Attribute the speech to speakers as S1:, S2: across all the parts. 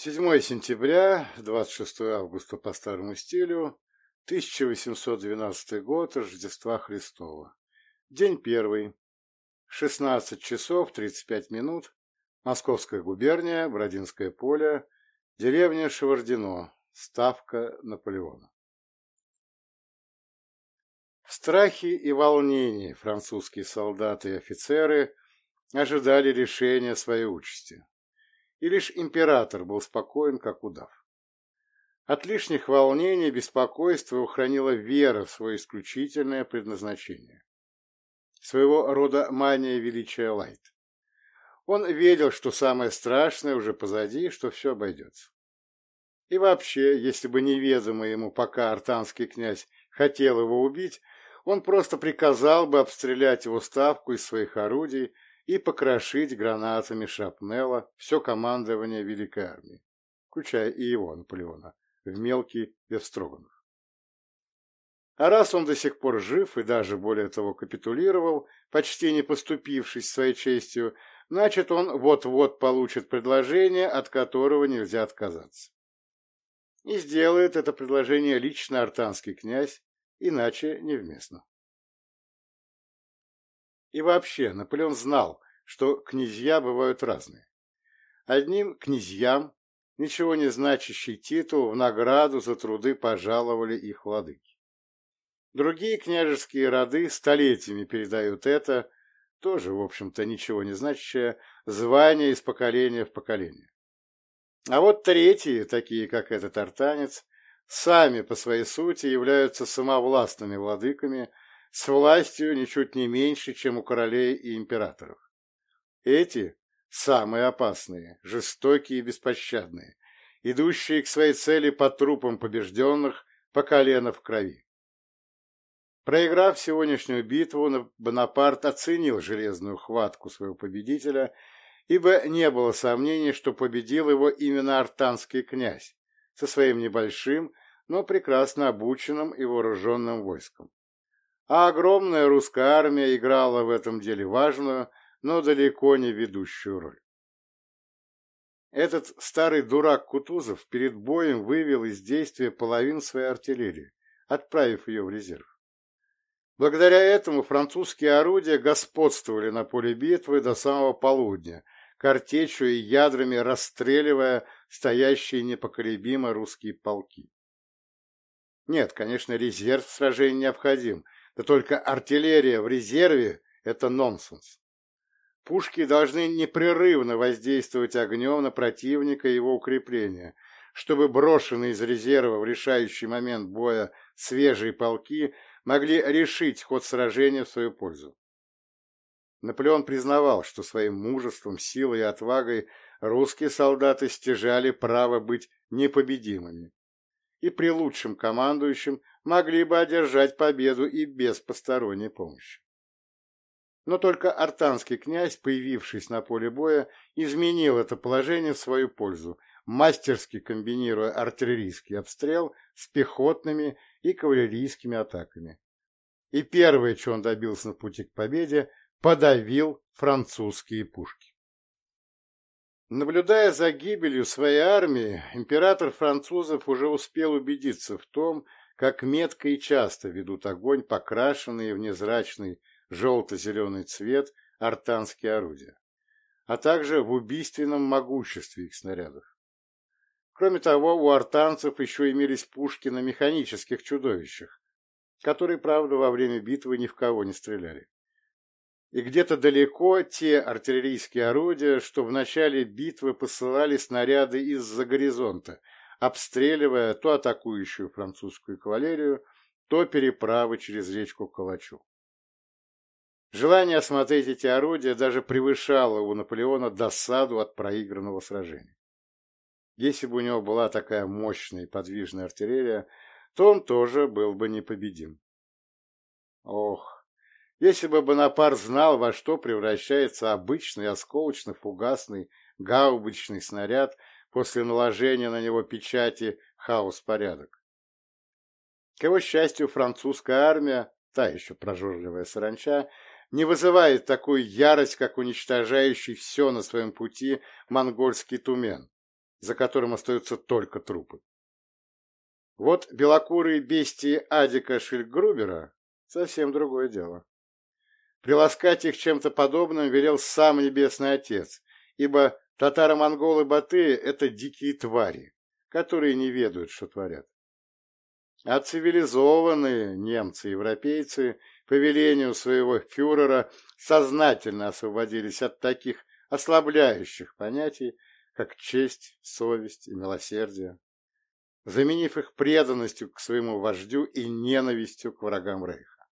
S1: 7 сентября, 26 августа по старому стилю, 1812 год Рождества Христова. День первый. 16 часов 35 минут. Московская губерния, Бродинское поле, деревня Шевардино, ставка Наполеона. В страхе и волнении французские солдаты и офицеры ожидали решения своей участи и лишь император был спокоен, как удав. От лишних волнений и беспокойства ухранила вера в свое исключительное предназначение. Своего рода мания величия Лайт. Он верил, что самое страшное уже позади, что все обойдется. И вообще, если бы неведомо ему пока артанский князь хотел его убить, он просто приказал бы обстрелять его ставку из своих орудий и покрошить гранатами шрапнелла все командование Великой Армии, включая и его, Наполеона, в мелкий Евстроганов. А раз он до сих пор жив и даже более того капитулировал, почти не поступившись своей честью, значит он вот-вот получит предложение, от которого нельзя отказаться. И сделает это предложение лично артанский князь, иначе невместно. И вообще, Наполеон знал, что князья бывают разные. Одним князьям ничего не значащий титул в награду за труды пожаловали их владыки. Другие княжеские роды столетиями передают это, тоже, в общем-то, ничего не значащее, звание из поколения в поколение. А вот третьи, такие как этот артанец, сами по своей сути являются самовластными владыками, с властью ничуть не меньше, чем у королей и императоров. Эти самые опасные, жестокие и беспощадные, идущие к своей цели по трупам побежденных, по колено в крови. Проиграв сегодняшнюю битву, Бонапарт оценил железную хватку своего победителя, ибо не было сомнений, что победил его именно артанский князь со своим небольшим, но прекрасно обученным и вооруженным войском а огромная русская армия играла в этом деле важную, но далеко не ведущую роль. Этот старый дурак Кутузов перед боем вывел из действия половину своей артиллерии, отправив ее в резерв. Благодаря этому французские орудия господствовали на поле битвы до самого полудня, картечью и ядрами расстреливая стоящие непоколебимо русские полки. Нет, конечно, резерв в сражении необходим – да только артиллерия в резерве – это нонсенс. Пушки должны непрерывно воздействовать огнем на противника и его укрепления, чтобы брошенные из резерва в решающий момент боя свежие полки могли решить ход сражения в свою пользу. Наполеон признавал, что своим мужеством, силой и отвагой русские солдаты стяжали право быть непобедимыми и при лучшем командующем могли бы одержать победу и без посторонней помощи. Но только артанский князь, появившись на поле боя, изменил это положение в свою пользу, мастерски комбинируя артиллерийский обстрел с пехотными и кавалерийскими атаками. И первое, что он добился на пути к победе, подавил французские пушки. Наблюдая за гибелью своей армии, император французов уже успел убедиться в том, как метко и часто ведут огонь покрашенные в незрачный желто-зеленый цвет артанские орудия, а также в убийственном могуществе их снарядов. Кроме того, у артанцев еще имелись пушки на механических чудовищах, которые, правда, во время битвы ни в кого не стреляли и где-то далеко те артиллерийские орудия, что в начале битвы посылали снаряды из-за горизонта, обстреливая то атакующую французскую кавалерию, то переправы через речку Калачу. Желание осмотреть эти орудия даже превышало у Наполеона досаду от проигранного сражения. Если бы у него была такая мощная и подвижная артиллерия, то он тоже был бы непобедим. Ох, если бы Бонапарт знал, во что превращается обычный осколочно-фугасный гаубичный снаряд после наложения на него печати «Хаос-порядок». К его счастью, французская армия, та еще прожорливая саранча, не вызывает такую ярость, как уничтожающий все на своем пути монгольский тумен, за которым остаются только трупы. Вот белокурые бестии Адика Шильгрубера — совсем другое дело. Приласкать их чем-то подобным велел сам Небесный Отец, ибо татаро-монголы Батыя — это дикие твари, которые не ведают, что творят. А цивилизованные немцы-европейцы по велению своего фюрера сознательно освободились от таких ослабляющих понятий, как честь, совесть и милосердие, заменив их преданностью к своему вождю и ненавистью к врагам Рейха.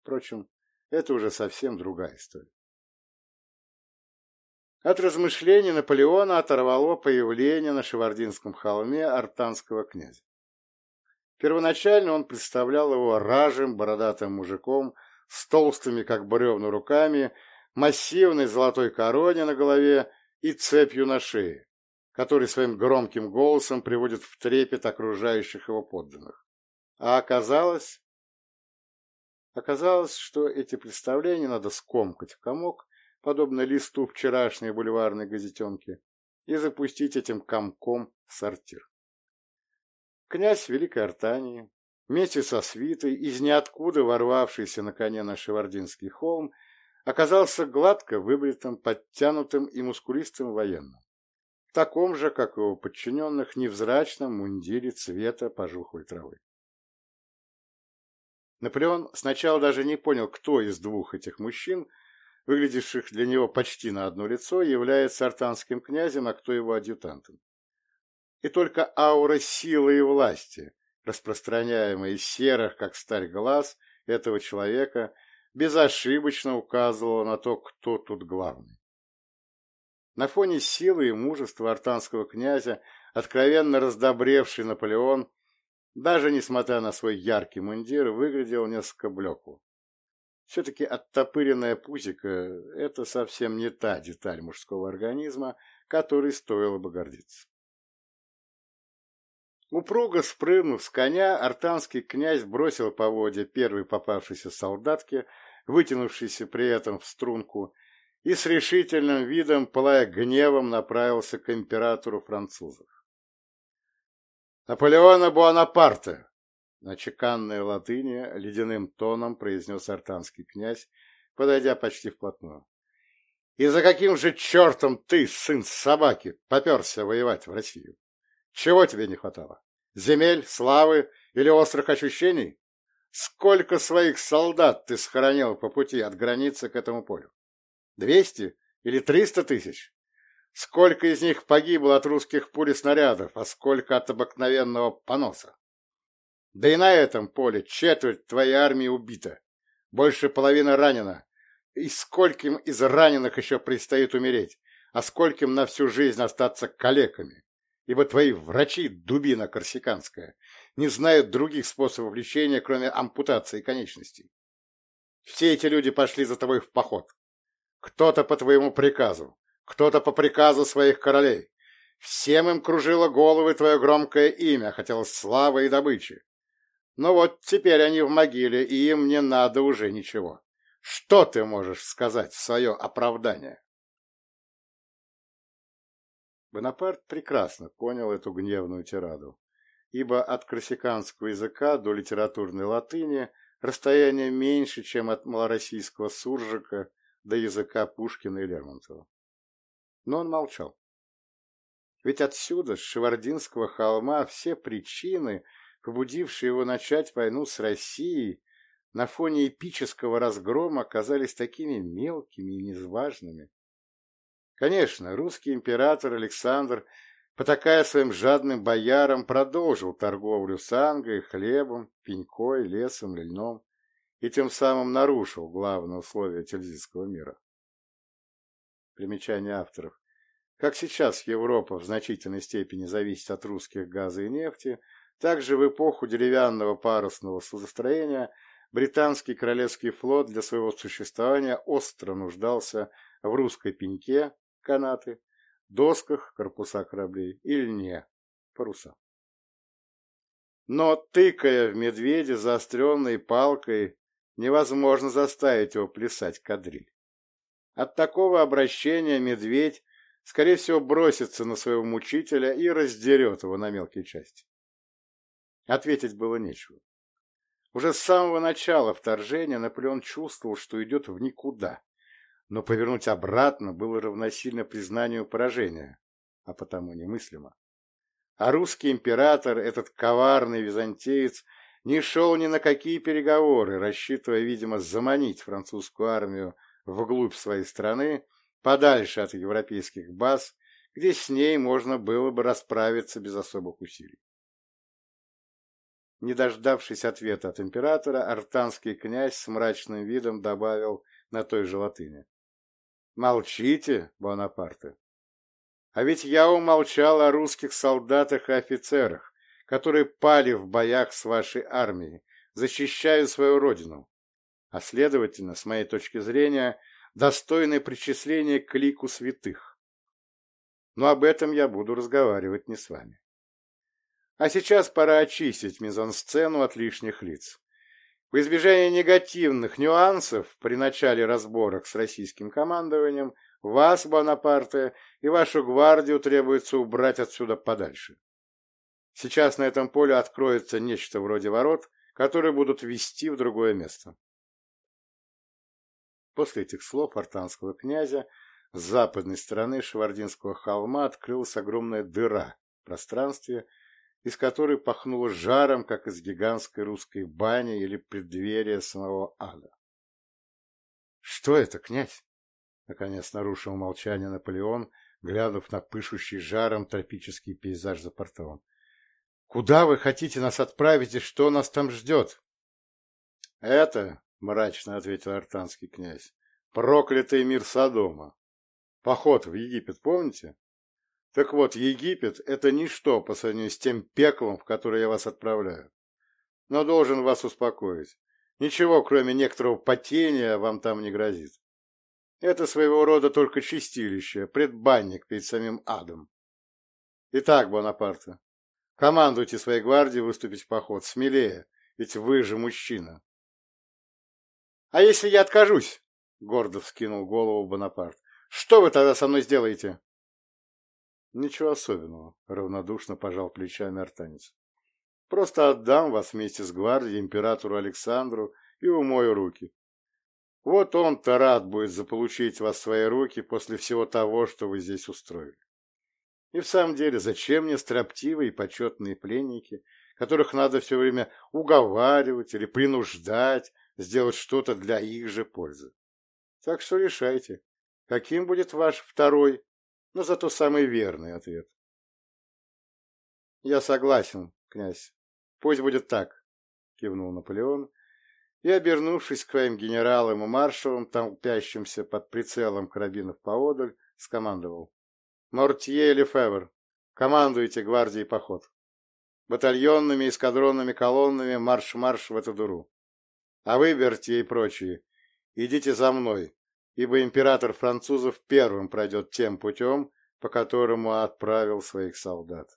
S1: Впрочем, это уже совсем другая история. От размышлений Наполеона оторвало появление на Шевардинском холме артанского князя. Первоначально он представлял его ражем, бородатым мужиком, с толстыми, как бревна, руками, массивной золотой короне на голове и цепью на шее, который своим громким голосом приводит в трепет окружающих его подданных. А оказалось... Оказалось, что эти представления надо скомкать в комок, подобно листу вчерашней бульварной газетенки, и запустить этим комком сортир. Князь Великой Артании, вместе со свитой, из ниоткуда ворвавшийся на коне на Шевардинский холм, оказался гладко выбритым, подтянутым и мускулистым военным, в таком же, как и у подчиненных, невзрачном мундире цвета пожухлой травы. Наполеон сначала даже не понял, кто из двух этих мужчин, выглядевших для него почти на одно лицо, является артанским князем, а кто его адъютантом и только аура силы и власти, распространяемая из серых, как сталь глаз этого человека, безошибочно указывала на то, кто тут главный. На фоне силы и мужества артанского князя, откровенно раздобревший Наполеон, даже несмотря на свой яркий мундир, выглядел несколько блекло. Все-таки оттопыренная пузика – это совсем не та деталь мужского организма, которой стоило бы гордиться. Упруго спрыгнув с коня, артанский князь бросил поводья первой попавшейся солдатке, вытянувшейся при этом в струнку, и с решительным видом, пылая гневом, направился к императору французов. «Наполеона Буанапарта!» На чеканной латыни ледяным тоном произнес артанский князь, подойдя почти вплотную. «И за каким же чертом ты, сын собаки, поперся воевать в Россию? Чего тебе не хватало? Земель, славы или острых ощущений? Сколько своих солдат ты схоронил по пути от границы к этому полю? Двести или триста тысяч? Сколько из них погибло от русских пуль и снарядов, а сколько от обыкновенного поноса? Да и на этом поле четверть твоей армии убита, больше половины ранена. И скольким из раненых еще предстоит умереть, а скольким на всю жизнь остаться калеками? ибо твои врачи, дубина корсиканская, не знают других способов лечения, кроме ампутации конечностей. Все эти люди пошли за тобой в поход. Кто-то по твоему приказу, кто-то по приказу своих королей. Всем им кружило головы твое громкое имя, хотелось славы и добычи. Но вот теперь они в могиле, и им не надо уже ничего. Что ты можешь сказать в свое оправдание? Бонапарт прекрасно понял эту гневную тираду, ибо от корсиканского языка до литературной латыни расстояние меньше, чем от малороссийского суржика до языка Пушкина и Лермонтова. Но он молчал. Ведь отсюда, с Шевардинского холма, все причины, побудившие его начать войну с Россией, на фоне эпического разгрома оказались такими мелкими и неважными, Конечно, русский император Александр, потакая своим жадным боярам, продолжил торговлю сангой, хлебом, пенькой, лесом, льном и тем самым нарушил главное условие Тильзитского мира. Примечание авторов. Как сейчас Европа в значительной степени зависит от русских газа и нефти, так же в эпоху деревянного парусного судостроения британский королевский флот для своего существования остро нуждался в русской пеньке, канаты, досках корпуса кораблей и льне, паруса. Но, тыкая в медведя заостренной палкой, невозможно заставить его плясать кадриль. От такого обращения медведь, скорее всего, бросится на своего мучителя и раздерет его на мелкие части. Ответить было нечего. Уже с самого начала вторжения Наполеон чувствовал, что идет в никуда, но повернуть обратно было равносильно признанию поражения, а потому немыслимо. А русский император, этот коварный византеец, не шел ни на какие переговоры, рассчитывая, видимо, заманить французскую армию вглубь своей страны, подальше от европейских баз, где с ней можно было бы расправиться без особых усилий. Не дождавшись ответа от императора, артанский князь с мрачным видом добавил на той же латыни. «Молчите, Бонапарте. А ведь я умолчал о русских солдатах и офицерах, которые пали в боях с вашей армией, защищая свою родину, а, следовательно, с моей точки зрения, достойны причисления к лику святых. Но об этом я буду разговаривать не с вами. А сейчас пора очистить мизансцену от лишних лиц. В избежание негативных нюансов при начале разборок с российским командованием вас, Бонапарте, и вашу гвардию требуется убрать отсюда подальше. Сейчас на этом поле откроется нечто вроде ворот, которые будут вести в другое место. После этих слов артанского князя с западной стороны Швардинского холма открылась огромная дыра в пространстве, из которой пахнуло жаром, как из гигантской русской бани или преддверия самого ада. — Что это, князь? — наконец нарушил молчание Наполеон, глянув на пышущий жаром тропический пейзаж за портовом. — Куда вы хотите нас отправить и что нас там ждет? — Это, — мрачно ответил артанский князь, — проклятый мир Содома. Поход в Египет, помните? Так вот, Египет — это ничто по сравнению с тем пеклом, в которое я вас отправляю. Но должен вас успокоить. Ничего, кроме некоторого потения, вам там не грозит. Это своего рода только чистилище, предбанник перед самим адом. Итак, Бонапарте, командуйте своей гвардии выступить в поход. Смелее, ведь вы же мужчина. — А если я откажусь? — гордо вскинул голову Бонапарт. — Что вы тогда со мной сделаете? — Ничего особенного, равнодушно пожал плечами артанец. Просто отдам вас вместе с гвардией императору Александру и умою руки. Вот он-то рад будет заполучить вас в свои руки после всего того, что вы здесь устроили. И в самом деле, зачем мне строптивые и почетные пленники, которых надо все время уговаривать или принуждать сделать что-то для их же пользы? Так что решайте, каким будет ваш второй но зато самый верный ответ. «Я согласен, князь. Пусть будет так», — кивнул Наполеон, и, обернувшись к своим генералам и маршалам, толпящимся под прицелом карабинов поодаль, скомандовал. «Мортье или Февр, командуйте гвардией поход. Батальонными эскадронными колоннами марш-марш в эту дуру. А вы, Бертье и прочие, идите за мной, ибо император французов первым пройдет тем путем, по которому отправил своих солдат.